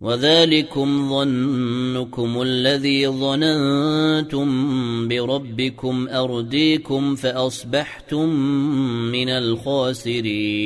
وذلكم ظنكم الذي ظننتم بربكم أرديكم فأصبحتم من الخاسرين.